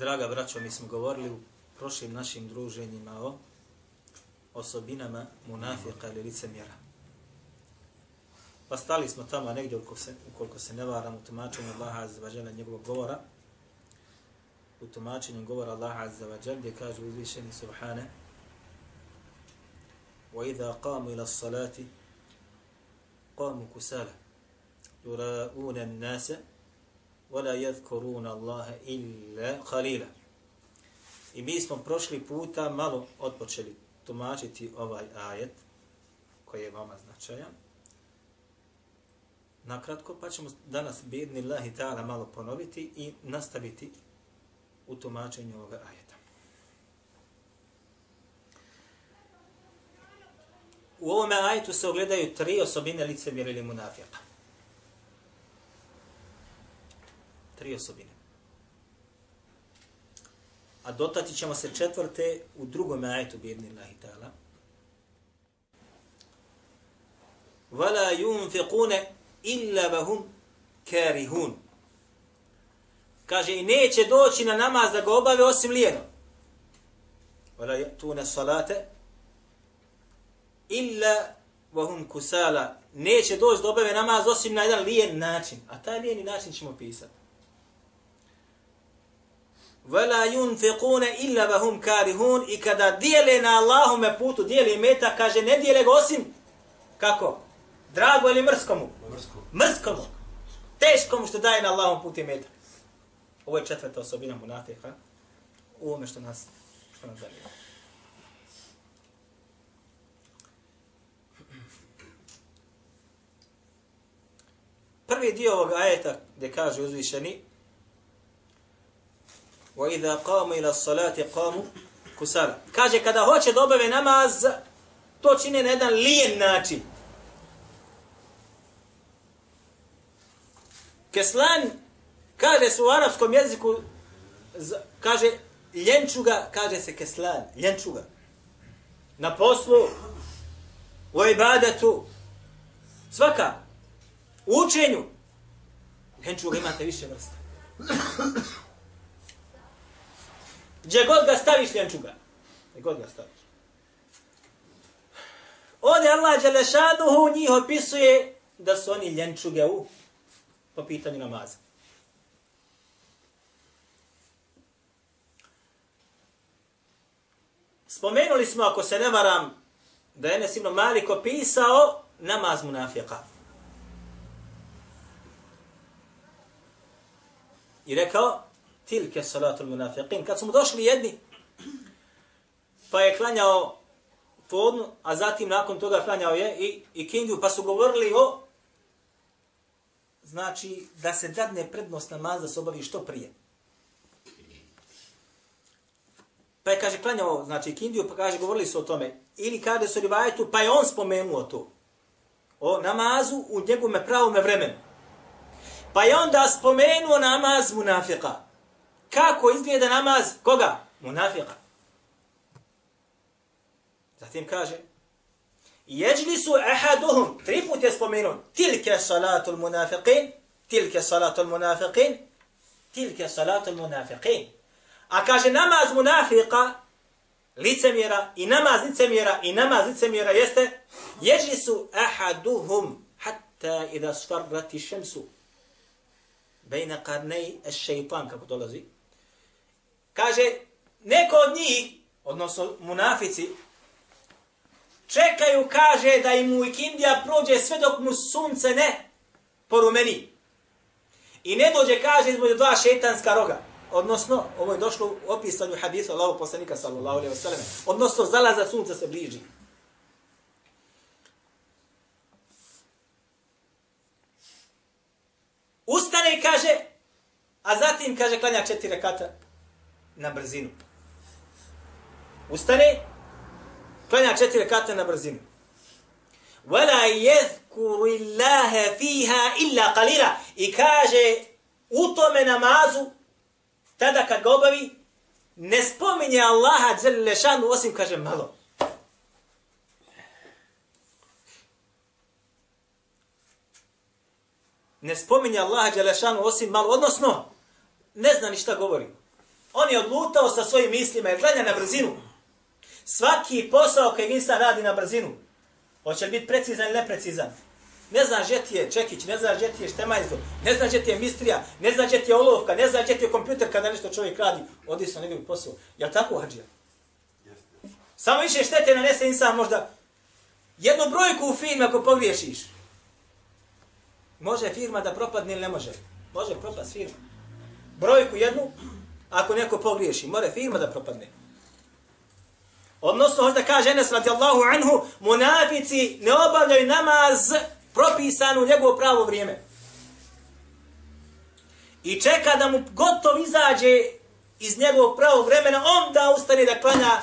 Draga braćo, mi smo govorili u prošlim našim druženjima o osobinama munafika ili licemjera. Pa stali smo tamo negdje ukoliko se, ukoliko se ne varam u tumačenju Allaha Azza wa Jalla njegovog govora, u tumačenju govora Allaha Azza wa Jalla gdje kaže uzvišeni Subhane وَإِذَا قَامُوا إِلَى الصَّلَاةِ قاموا كسالى يراءون الناس ولا يذكرون الله إلا قليلا I mi smo prošli puta malo odpočeli tumačiti ovaj ajet koji je vama značajan. Nakratko, pa ćemo danas bidni Allahi ta'ala malo ponoviti i nastaviti u tumačenju ovoga ajeta. U ovome ajetu se ogledaju tri osobine licemjera ili munafika. Tri osobine. A dotati ćemo se četvrte u drugom ajetu birni Allahi ta'ala. وَلَا يُنْفِقُونَ إِلَّا وَهُمْ كَارِهُونَ Kaže, i neće doći na namaz da ga obave osim lijeno. وَلَا يَتُونَ الصَّلَاةَ illa vahum kusala neće doći do obave namaz osim na jedan lijen način. A taj lijeni način ćemo pisati. Vela yunfiquna illa vahum karihun i kada dijele na Allahume putu, dijeli meta, kaže ne dijele ga osim kako? Drago ili mrskomu? Mrskomu. Mrskomu. Teškomu što daje na Allahom putu meta. Ovo je četvrta osobina munafika. U ovome što nas, što nas zanima. Prvi dio ovog ajeta gdje kaže uzvišeni وَإِذَا قَامُوا إِلَى الصَّلَاةِ قَامُوا كُسَالًا Kaže, kada hoće da obave namaz, to čine na jedan lijen način. Keslan, kaže se u arapskom jeziku, kaže, ljenčuga, kaže se keslan, ljenčuga. Na poslu, u ibadetu, svaka, U učenju. Henčuga imate više vrsta. Gdje god ga staviš, ljenčuga. Gdje god ga staviš. Ovdje Allah Đelešanuhu njih opisuje da su oni ljenčuge u po pitanju namaza. Spomenuli smo, ako se ne varam, da je Enes ibn Malik opisao namaz munafika. I rekao, tilke salatul munafiqin. Kad smo došli jedni, pa je klanjao podnu, a zatim nakon toga klanjao je i, i kindiju, pa su govorili o, znači, da se dadne prednost namaz da se obavi što prije. Pa je, kaže, klanjao, znači, kindiju, pa kaže, govorili su o tome. Ili kada su rivajetu, pa je on spomenuo to. O namazu u njegovome pravome vremenu. Pa je onda spomenuo namaz munafika. Kako izgleda namaz koga? Munafika. Zatim kaže, Jeđli su ahaduhum, tri put je spomenuo, tilke salatul munafiqin, tilke salatul munafiqin, tilke salatul munafiqin. A kaže namaz munafika, licemjera, i namaz licemjera, i namaz licemjera jeste, jeđli su ahaduhum, hatta idha svarrati šemsu, bejna karnej es šeitan, kako dolazi. Kaže, neko od njih, odnosno munafici, čekaju, kaže, da im u ikindija prođe sve dok mu sunce ne porumeni. I ne dođe, kaže, između dva šetanska roga. Odnosno, ovo je došlo u opisanju hadisa Allahog poslanika sallallahu alaihi wa sallam. Odnosno, zalaza sunca se bliži. Ustane i kaže, a zatim kaže klanja četiri rekata na brzinu. Ustane, klanja četiri kata na brzinu. Wala jezkuru illahe fiha illa qalila. I kaže, u tome namazu, tada kad ga obavi, ne spominje Allaha dželle dželilešanu, osim kaže malo. Ne spominje Allaha dželle dželilešanu, osim malo. Odnosno, ne zna ni šta govorimo. On je odlutao sa svojim mislima jer gleda na brzinu. Svaki posao koji insan radi na brzinu, hoće li biti precizan ili neprecizan, Ne zna gdje ti je čekić, ne zna gdje ti je štemajzo, ne zna gdje ti je mistrija, ne zna gdje ti je olovka, ne zna gdje ti je kompjuter kada nešto čovjek radi, odi se na njegov posao. Je tako, Hadžija? Samo više štete nanese insan možda jednu brojku u firmi ako pogriješiš. Može firma da propadne ili ne može? Može propast firma. Brojku jednu, ako neko pogriješi, more firma da propadne. Odnosno, hoće da kaže Enes radijallahu anhu, munafici ne obavljaju namaz propisan u njegovo pravo vrijeme. I čeka da mu gotov izađe iz njegovog pravog vremena, onda ustane da klanja.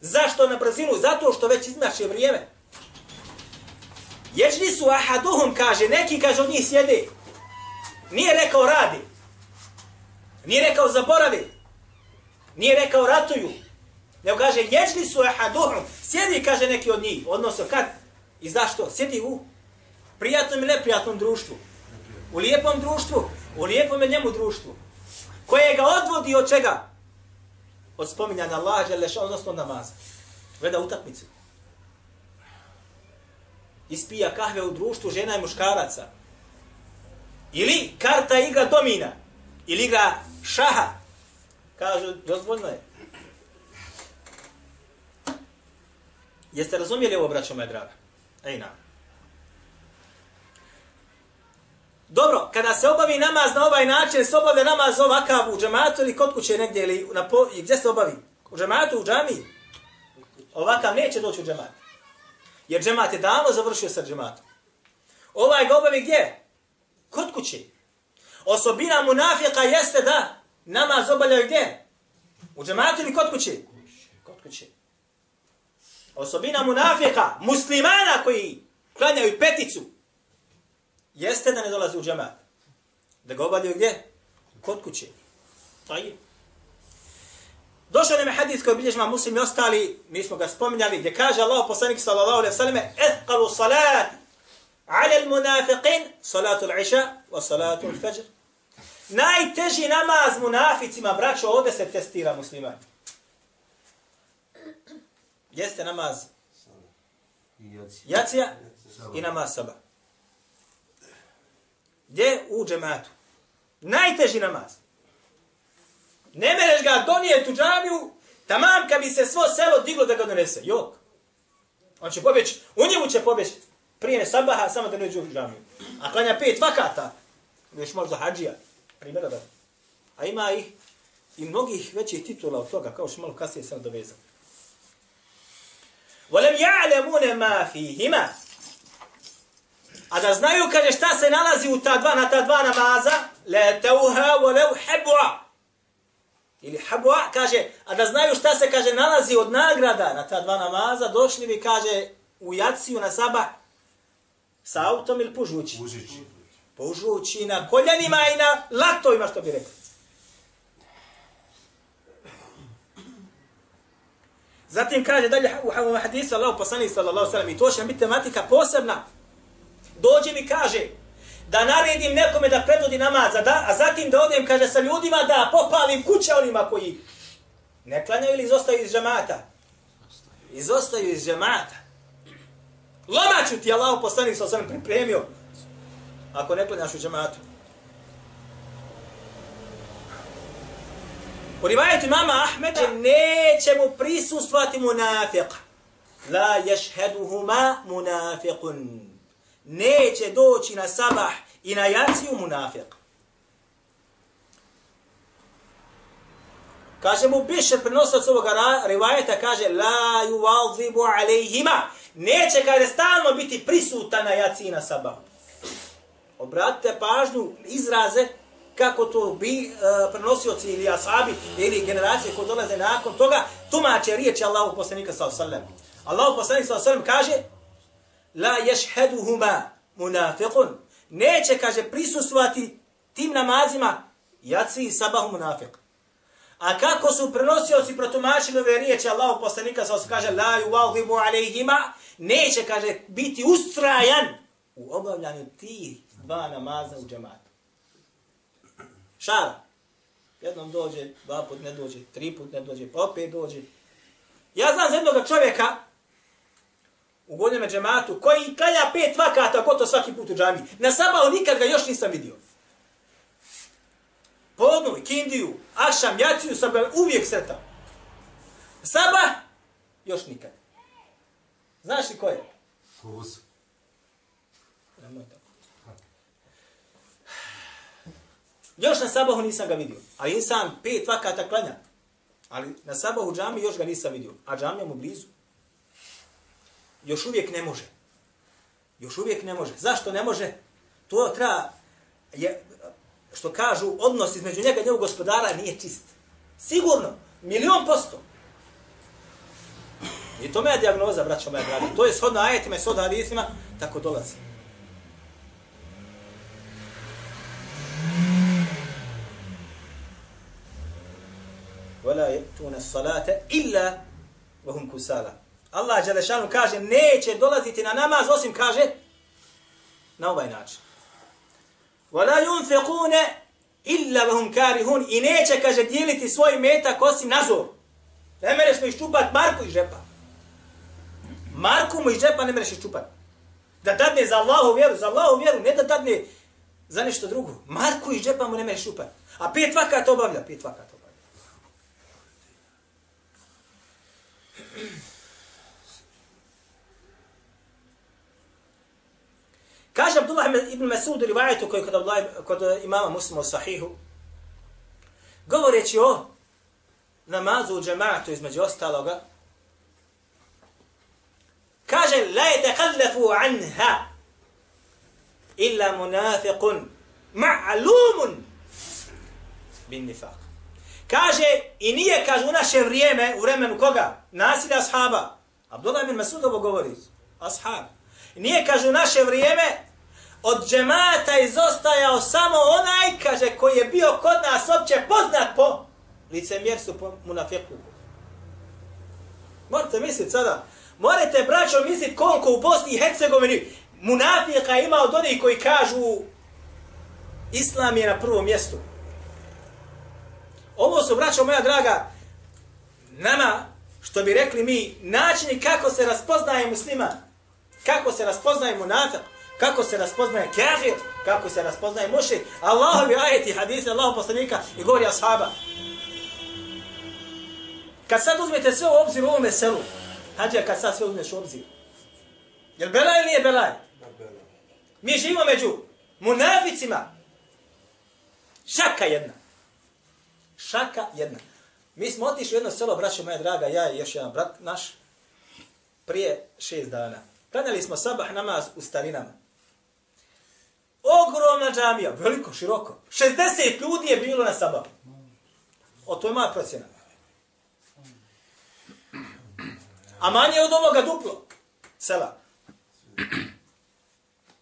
Zašto na brzinu? Zato što već iznaše vrijeme. Ježli su ahaduhum, kaže, neki kaže od njih sjede. Nije rekao radi. Nije rekao zaboravi. Nije rekao ratuju. Nego kaže, ježli su ehaduhum. Sjedi, kaže neki od njih. Odnosno, kad? I zašto? Sjedi u prijatnom ili neprijatnom društvu? U lijepom društvu? U lijepom njemu društvu? Koje ga odvodi od čega? Od spominjanja Allaha, želeša, odnosno namaza. Gleda utakmicu. Ispija kahve u društvu žena i muškaraca. Ili karta igra domina. Ili igra šaha. Kažu, dozvoljno je. Jeste razumijeli ovo, braćo moja draga? Ej, nam. Dobro, kada se obavi namaz na ovaj način, se obavlja namaz ovakav u džematu ili kod kuće negdje, ili na po, i gdje se obavi? U džematu, u džami? Ovakav neće doći u džemat. Jer džemat je davno završio sa džematom. Ovaj ga obavi gdje? Kod kuće. Osobina munafika jeste da namaz obavljaju gdje? U džematu ili kod kuće? Kod kuće. Osobina munafika, muslimana koji klanjaju peticu, jeste da ne dolazi u džemat. Da ga obavljaju gdje? Kod kuće. Taj. Došao nam je hadis koji bilježima muslim i ostali, mi smo ga spominjali, gdje kaže Allah poslanik sallallahu alaihi sallam, etkalu salat ala al munafiqin, salatu al-iša wa salatu al-fajr. Najteži namaz munaficima, braćo, ovdje se testira musliman. Jeste namaz jacija i namaz sabah. Gdje? U džematu. Najteži namaz. Ne mereš ga donijeti u džamiju, tamam kad bi se svo selo diglo da ga donese. Jok. On će pobjeći, u njemu će pobjeći prije ne sabaha, samo da ne uđe u džamiju. A klanja pet vakata, još možda hađija, primjera da. A ima ih i mnogih većih titula od toga, kao što malo kasnije sam dovezao. وَلَمْ يَعْلَمُونَ مَا فِيهِمَا A da znaju, kaže, šta se nalazi u ta dva, na ta dva namaza, le teuha wa leu hebua. Ili habua, kaže, a da znaju šta se, kaže, nalazi od nagrada na ta dva namaza, došli bi, kaže, u jaciju na sabah, sa autom ili pužući? Pužući. Pužući na koljanima i na latovima, što bi rekli. Zatim kaže dalje u hadisu Allah poslanih sallallahu sallam i to će biti tematika posebna dođe mi kaže da naredim nekome da predvodi namaz, a, da, a zatim da odem, kaže, sa ljudima da popalim kuće onima koji ne klanjaju ili izostaju iz džamata. Izostaju iz džamata. Lomaću ti Allah poslanik sa osam pripremio ako ne klanjaš u džematu. U rivajetu mama Ahmeda znači, neće mu prisustvati munafiq. La ješheduhuma munafiqun neće doći na sabah i na jaciju munafiq. Kaže mu Bišer, prenosac ovoga rivajeta, kaže La yuvazibu alejhima. Neće, kaže, stalno biti prisutan na jaciji na. Obratite pažnju izraze kako to bi uh, prenosioci ili asabi ili generacije koje dolaze nakon toga, tumače riječi Allahu poslanika sallallahu alejhi ve sellem. Allahu poslanik sallallahu alejhi ve sellem kaže: "La yashhaduhuma munafiqun." Neće kaže prisustvovati tim namazima jaci i sabahu munafiq. A kako su prenosioci protumačili ove riječi Allahu poslanika sa kaže: "La yuwadhibu alejhima, Neće kaže biti ustrajan u obavljanju tih dva namaza u džematu. Šala. Jednom dođe, dva put ne dođe, tri put ne dođe, pa opet dođe. Ja znam za jednog čovjeka u godinama džematu koji klanja pet vakata gotovo svaki put u džami. Na sabahu nikad ga još nisam vidio. Podnu, kindiju, ašam, jaciju sam uvijek sretao. Sabah, još nikad. Znaš li ko je? Fus. Nemoj tako. Još na sabahu nisam ga vidio. A insan pet vakata klanja. Ali na sabahu džami još ga nisam vidio. A džamija mu blizu. Još uvijek ne može. Još uvijek ne može. Zašto ne može? To treba, je, što kažu, odnos između njega i njegov gospodara nije čist. Sigurno. Milion posto. I to me je diagnoza, braćo moja draga. To je shodno ajetima i shodno hadisima, tako dolazi. ولا يأتون الصلاة إلا وهم كسالى Allah Đelešanu kaže, neće dolaziti na namaz, osim kaže, na ovaj način. وَلَا يُنْفِقُونَ إِلَّا وَهُمْ كَارِهُونَ I neće, kaže, dijeliti svoj metak osim nazor. Ne mereš mu iščupat Marku iz džepa. Marku mu iz džepa ne mereš iščupat. Da dadne za Allahu vjeru, za Allahu vjeru, ne da dadne za nešto drugo. Marku iz džepa mu ne mereš iščupat. A pet vakat obavlja, pet vakat obavlja. Kaže Abdullah ibn Masud u rivajetu koji kod, Abdullah, kod imama muslima u sahihu, govoreći o namazu u džematu između ostaloga, kaže, la je tekallafu anha illa munafiqun ma'lumun bin nifaq. Kaže, i nije, kaže, u naše vrijeme, u vremenu koga? Nasilja ashaba. Abdullah ibn Masud ovo govori. Ashab. Nije, kaže, u naše vrijeme od džemata izostajao samo onaj, kaže, koji je bio kod nas opće poznat po licemjerstvu, po munafiku. Morate misliti sada, morate, braćo, misliti koliko u Bosni i Hercegovini munafika ima od onih koji kažu Islam je na prvom mjestu. Ovo su, braćo moja draga, nama, što bi rekli mi, načini kako se raspoznaje musliman kako se raspoznaje munafik, kako se raspoznaje kafir, kako se raspoznaje mušrik. Allahovi ajeti, hadisi, Allahov poslanika i govori ashaba. Kad sad uzmete sve u obzir u ovome selu, hađa kad sad sve uzmeš u obzir, je li belaj ili nije belaj? Mi živimo među munaficima. Šaka jedna. Šaka jedna. Mi smo otišli u jedno selo, braćo moja draga, ja i još jedan brat naš, prije šest dana. Klanjali smo sabah namaz u starinama. Ogromna džamija, veliko, široko. 60 ljudi je bilo na sabahu. O, to je moja procjena. A manje od ovoga duplo. Sela.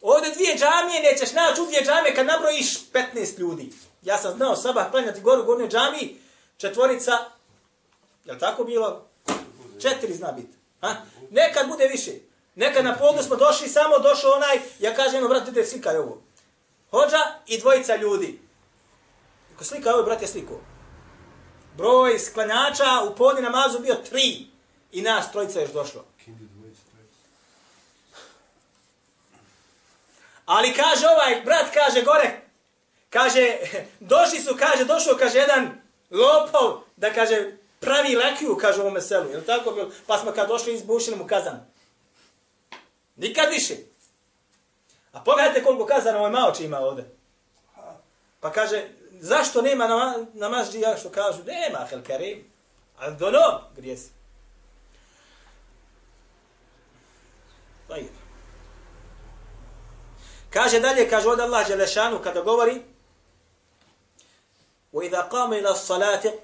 Ovdje dvije džamije, nećeš naći u dvije džamije kad nabrojiš 15 ljudi. Ja sam znao sabah klanjati goru u gornjoj džamiji, četvorica, je tako bilo? Četiri zna biti. Ha? Nekad bude više. Nekad na podu smo došli, samo došao onaj, ja kažem, no, brate, te slikaj ovo. Hođa i dvojica ljudi. Ako slika ovo, brate, sliku. Broj sklanjača u podni namazu bio tri. I nas trojica još došlo. Ali kaže ovaj, brat kaže gore, kaže, došli su, kaže, došao, kaže, jedan lopov, da kaže, pravi lakiju, kaže, u ovome selu. Je tako bilo? Pa smo kad došli izbušili mu kazan. Nikad više. A pogledajte koliko kazana ovaj maoči ima ovde. Pa kaže, zašto nema na, namaz džija što kažu? Nema, hel karim. Ali do no, gdje si? Tajir. Kaže dalje, kaže od Allah Đelešanu kada govori وإذا قاموا إلى الصلاة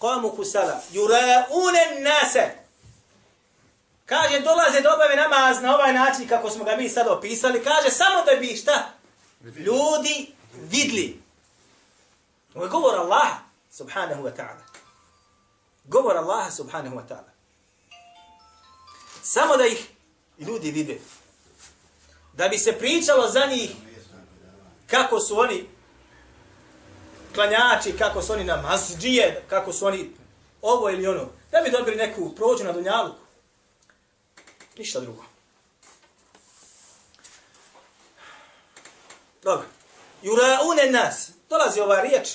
قاموا كسالى يراؤون الناس Kaže, dolaze da obave namaz na ovaj način kako smo ga mi sad opisali. Kaže, samo da bi šta? Ljudi vidli. Ovo je govor Allaha, subhanahu wa ta'ala. Govor Allaha, subhanahu wa ta'ala. Samo da ih ljudi vide. Da bi se pričalo za njih kako su oni klanjači, kako su oni namazđije, kako su oni ovo ili ono. Da bi dobili neku prođu na dunjalu. Ništa drugo. Dobro. Juraune nas. Dolazi ova riječ.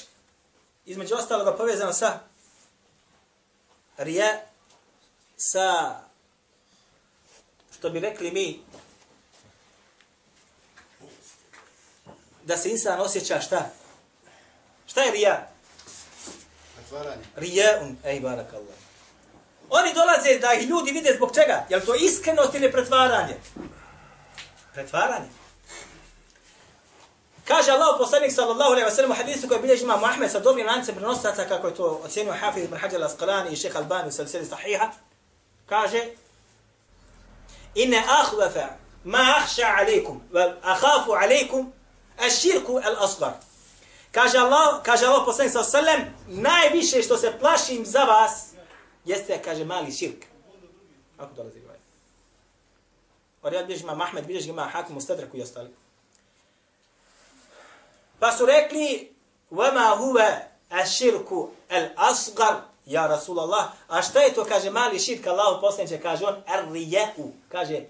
Između ostaloga povezano sa rija sa što bi rekli mi da se insan osjeća šta? Šta je rija? Pretvaranje. Rijaun, ej barakallah. Oni dolaze da ih ljudi vide zbog čega? Je to iskrenost ili pretvaranje? Pretvaranje. Kaže Allah poslanik sallallahu alejhi ve sellem u hadisu koji bilježi Imam Ahmed sa dobrim lancem prenosaca kako je to ocenio Hafiz ibn Hajar al-Asqalani i Šejh Albani u silsili sahiha. Kaže inna akhwafa ma akhsha alaykum wa akhafu alaykum ash-shirku al-asghar. Kaže Allah, kaže Allah poslanik sallallahu alejhi ve sellem najviše što se plašim za vas jeste, kaže, mali širk. Ako dolazi ovaj. Orijad bilježi ima Mahmed, bilježi ima Hakim u Stadraku i ostali. Pa su rekli, وَمَا هُوَ الشِّرْكُ الْأَصْغَرُ Ja Rasulallah, a šta je to, kaže, mali širk, Allah poslaniče, kaže on, ar-rijeku, kaže,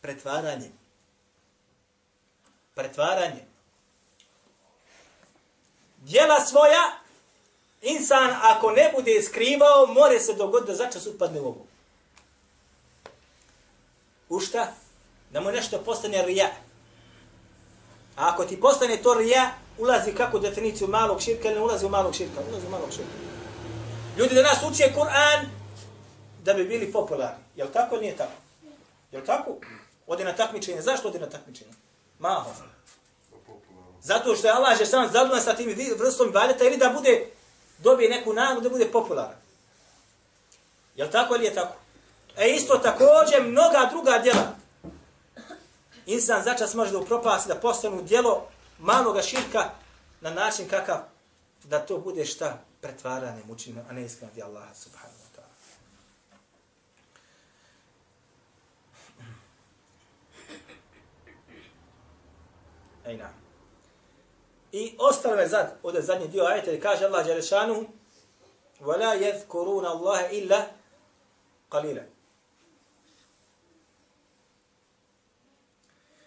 pretvaranje. Pretvaranje. Djela svoja, insan ako ne bude skrivao, more se dogoditi da začas upadne u ovu. U šta? Da mu nešto postane rija. A ako ti postane to rija, ulazi kako definiciju malog širka ili ne ulazi u malog širka? Ulazi u malog širka. Ljudi da nas uče Kur'an da bi bili popularni. Jel tako ili nije tako? Jel tako? Ode na takmičenje. Zašto ode na takmičenje? Maho. Zato što je Allah je sam zadovoljan sa tim vrstom ibadeta ili da bude dobije neku nagradu da bude popularan. Jel tako ili je tako? E isto također mnoga druga djela. Insan začas može da upropasti da postanu djelo maloga širka na način kakav da to bude šta pretvaranje mučinu, a ne iskreno di Allaha subhanahu wa ta'ala. Ejna. I ostalo je zad, ovdje zadnji dio ajeta, gdje kaže Allah Đelešanu, وَلَا يَذْكُرُونَ اللَّهَ إِلَّا قَلِيلًا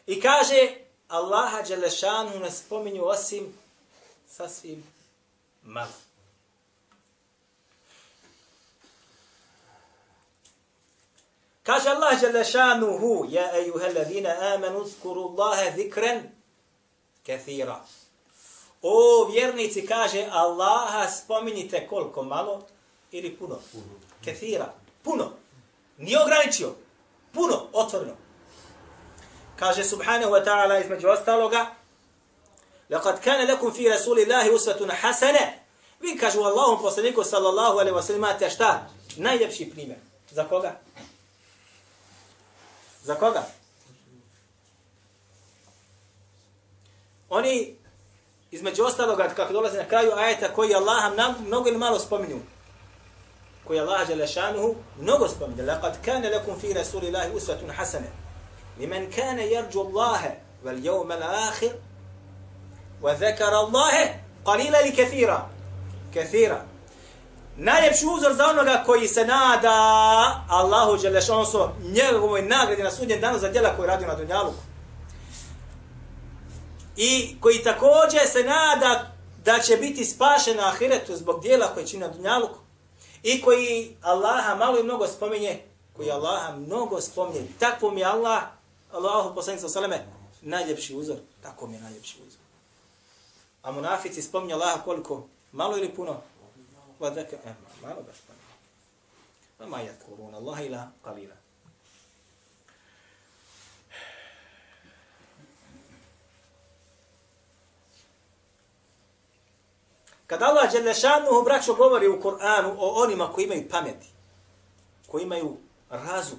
I kaže, Allaha Đelešanu ne spominju osim sasvim malo. Kaže Allah Đelešanuhu, ja ejuha ladina amanu, zkuru Allahe zikren kathira. O vjernici kaže Allaha spominjite koliko malo ili puno. Kathira. Puno. Nije ograničio. Puno. Otvoreno. Kaže subhanahu wa ta'ala između ostaloga لقد كان لكم في رسول الله أسوة حسنة Vi kažu Allahom poslaniku sallallahu alaihi wa sallam imate šta? Najljepši primjer. Za koga? Za koga? Oni između ostaloga kako dolazi na kraju ajeta koji Allaha mnogo ili malo spominju. Koji Allah žele šanuhu mnogo spominju. Laqad kane lakum fi rasulillahi usvatun hasane. Limen kane yarđu Allahe vel jevme l'akhir wa zekara Allahe qalila li kathira. Kathira. Najljepši uzor za onoga koji se nada Allahu Đelešansu njegovoj nagradi na sudnjem danu za djela koje radi na Dunjaluku i koji također se nada da će biti spašen na ahiretu zbog dijela koje čini na dunjaluku i koji Allaha malo i mnogo spominje, koji Allaha mnogo spominje. Tako mi je Allah, Allahu poslanik sa salame, najljepši uzor. Tako mi je najljepši uzor. A munafici spominje Allaha koliko? Malo ili puno? Vadaka, eh, malo ga spominje. Ma ma kurun Allah ila qalila. Kad Allah Đelešanuhu braćo govori u Kur'anu o onima koji imaju pameti, koji imaju razum,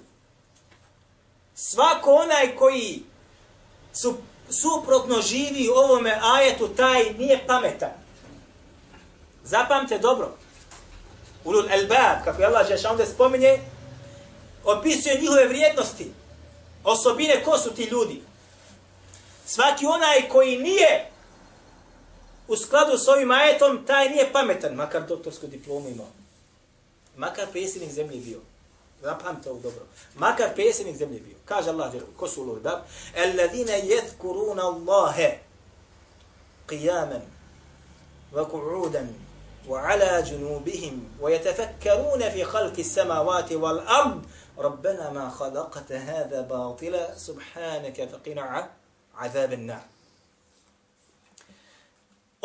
svako onaj koji su suprotno živi ovome ajetu, taj nije pametan. Zapamte dobro. Ulul elbab, kako je Allah Đelešanuhu spominje, opisuje njihove vrijednosti, osobine, ko su ti ljudi. Svaki onaj koji nije u skladu s ovim ajetom, taj nije pametan, makar doktorsku diplomu imao. Makar predsjednik zemlje bio. Zapamte ovo dobro. Makar predsjednik zemlje bio. Kaže Allah, ko su ulovi, da? Alladine jedkuruna Allahe qiyaman wa ku'udan وعلى جنوبهم ويتفكرون في خلق السماوات والأرض ربنا ما خلقت هذا باطلا سبحانك فقنا عذاب النار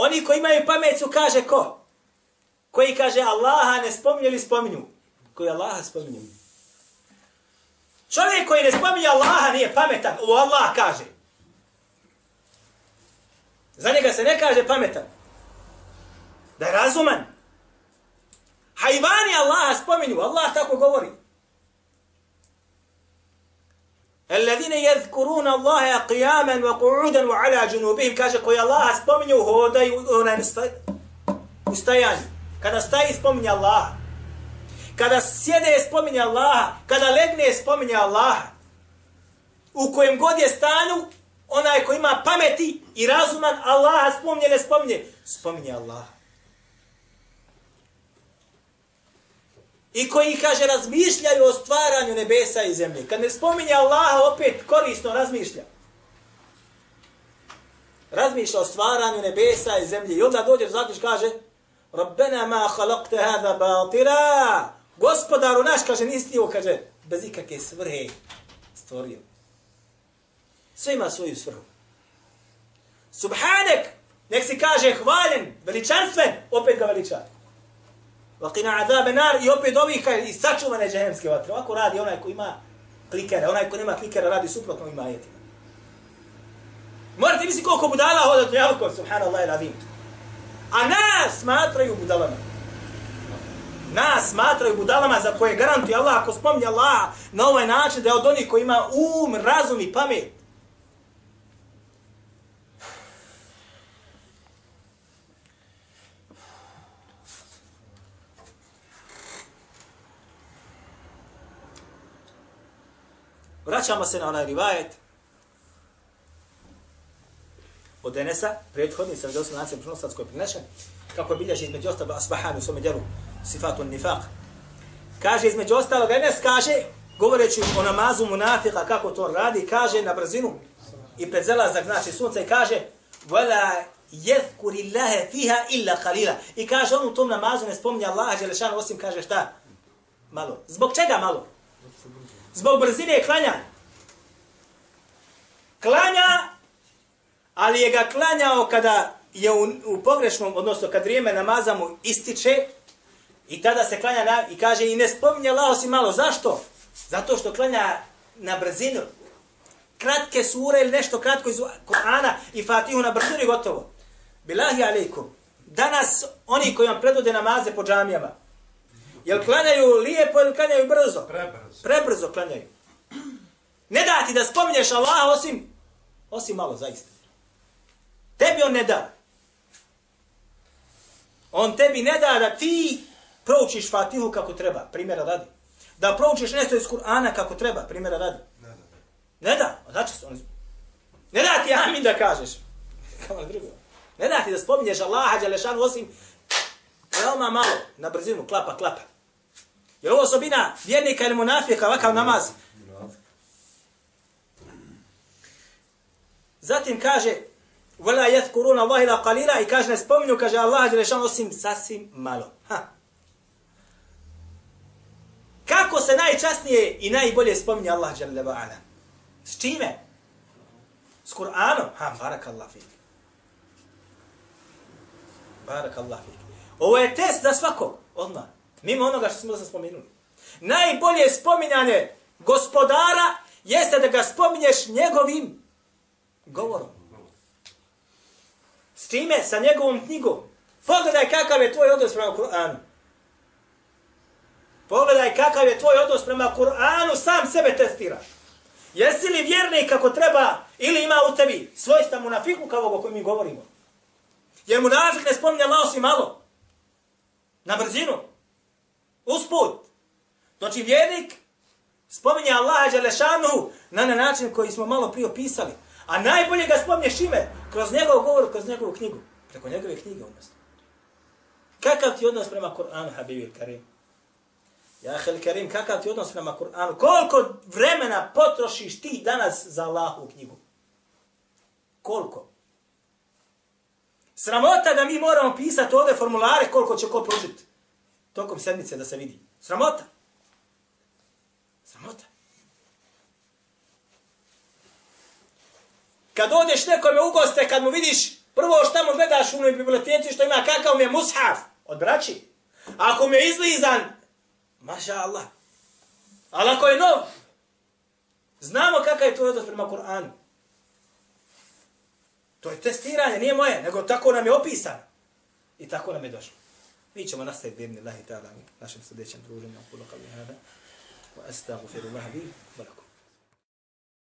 Oni koji imaju pamet su kaže ko? Koji kaže Allaha ne spominju ili spominju? Koji Allaha spominju. Čovjek koji ne spominje Allaha nije pametan. Ovo Allah kaže. Za njega se ne kaže pametan. Da je razuman. Hajvani Allaha spominju. Allah tako govori. Alladine yadhkuruna Allaha qiyaman wa qu'udan wa 'ala junubihim. Kaže koji Allah spominju hodaj u onaj ustajanje kada staje spominje Allaha. Kada sjede spominje Allaha. Kada legne spominje Allaha. U kojem god je stanju onaj ko ima pameti i razuman Allaha spominje ne spominje. Spominje Allaha. I koji, kaže, razmišljaju o stvaranju nebesa i zemlje. Kad ne spominje Allaha, opet korisno razmišlja. Razmišlja o stvaranju nebesa i zemlje. I onda dođe do kaže, Rabbena ma halakte hada batira. Gospodaru naš, kaže, nisi ovo, kaže, bez ikakve svrhe stvorio. Sve ima svoju svrhu. Subhanek, nek si kaže hvaljen, veličanstven, opet ga veliča. Vakina azabe nar i opet dovika i sačuvane džehemske vatre. Ovako radi onaj ko ima klikere. Onaj ko nema klikera radi suprotno ima ajetima. Morate misliti koliko budala hoda to javko, subhanallah i radim. A nas smatraju budalama. Nas smatraju budalama za koje garantuje Allah, ako spomni Allah na ovaj način da je od onih koji ima um, razum i pamet. Vraćamo se na onaj rivajet od Enesa, prethodni sa vjerovstvom lancem prenosac koji je prinešen, kako bilježi između ostalo Asbahani u svome djelu Sifatun Nifaq. Kaže između ostalog, Enes kaže, govoreći o namazu munafika, kako to radi, kaže na brzinu i pred zelazak, znači sunca, i kaže, Vala jezkur illahe fiha illa kalila. I kaže, on u tom namazu ne spominje Allaha, Đelešanu, osim kaže šta? Malo. Zbog čega malo? Zbog brzine klanja. Klanja, ali je ga klanjao kada je u, u pogrešnom, odnosno kad vrijeme namaza mu ističe, i tada se klanja na, i kaže i ne spominje Allah osim malo. Zašto? Zato što klanja na brzinu. Kratke sure ili nešto kratko iz Kur'ana i Fatihu na brzinu i gotovo. Bilahi alaikum. Danas oni koji vam predvode namaze po džamijama, Jel klanjaju lijepo ili klanjaju brzo? Prebrzo. Prebrzo klanjaju. Ne da ti da spominješ Allaha osim, osim malo zaista. Tebi on ne da. On tebi ne da da ti proučiš Fatihu kako treba, primjera radi. Da proučiš nešto iz Kur'ana kako treba, primjera radi. Ne da. Ne da. Znači, on... Ne da ti amin da kažeš. Kao drugo. Ne da ti da spominješ Allaha, Đalešanu, osim veoma malo, na brzinu, klapa, klapa. Je ovo osobina vjernika ili munafika, ovakav namaz? Zatim kaže, وَلَا يَذْكُرُونَ اللَّهِ لَا qalila i kaže ne spominju, kaže Allah Đelešan osim sasvim malo. Ha. Kako se najčasnije i najbolje spominje Allah Đelešan? S čime? S Kur'anom? Ha, barak Allah fik. Barak Allah fik. Ovo je test za svakog, odmah. Mimo onoga što smo se spomenuli. Najbolje spominjanje gospodara jeste da ga spominješ njegovim govorom. S čime? Sa njegovom knjigom. Pogledaj kakav je tvoj odnos prema Kur'anu. Pogledaj kakav je tvoj odnos prema Kur'anu, sam sebe testiraš. Jesi li vjernik kako treba ili ima u tebi svojstva munafiku kao ovo kojem mi govorimo? Jer munafik ne spominje Allah osim malo. Na brzinu. Usput. Znači vjernik spominje Allaha Đelešanuhu na na način koji smo malo prije opisali. A najbolje ga spominje šime kroz njegov govor, kroz njegovu knjigu. Preko njegove knjige odnosno. Kakav ti odnos prema Kur'anu, Habibi Karim? Ja, Hel Karim, kakav ti odnos prema Kur'anu? Koliko vremena potrošiš ti danas za Allahu knjigu? Koliko? Sramota da mi moramo pisati ove formulare koliko će ko pružiti. Tokom sedmice da se vidi. Sramota. Sramota. Kad odeš nekome u goste, kad mu vidiš, prvo šta mu gledaš u onoj biblioteci što ima kakav mi je mushaf od braći. Ako mi je izlizan, maša Allah. Ali ako je nov, znamo kakav je tvoj odnos prema Kur'anu. To je testiranje, nije moje, nego tako nam je opisano. I tako nam je došlo. Mi ćemo nastaviti birni Allahi ta'ala našem sljedećem druženju. Kulu kavi hada. Wa astaghfiru Allah li. Balakum.